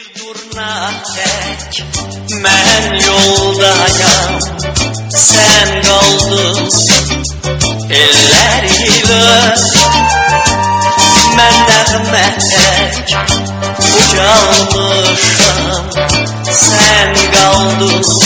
Bir durna tek. Mən yoldayam Sen qaldın ellər ilə Mən nəğmə tək ucalmışam Sen qaldın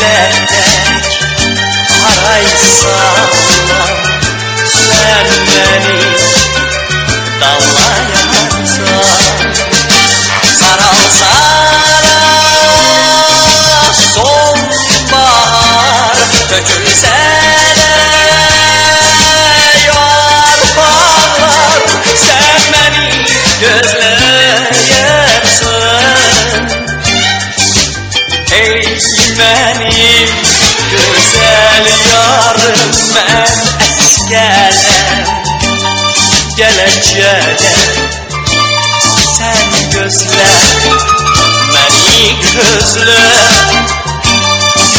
Bir gülerek araysan Sen yarım ben eskerem Geleceğim sen gözle beni gözle.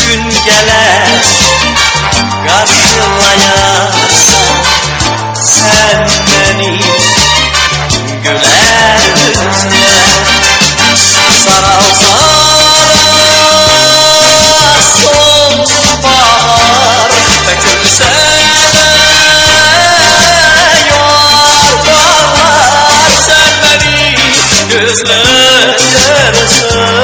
Gün gelir karşılayarsan Sen beni güler yüzle. Saralsana gözler yaşar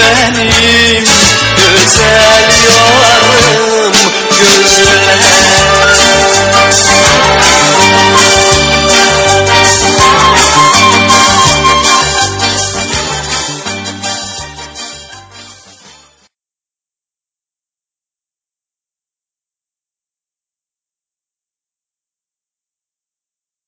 benim güzel yarım, güzel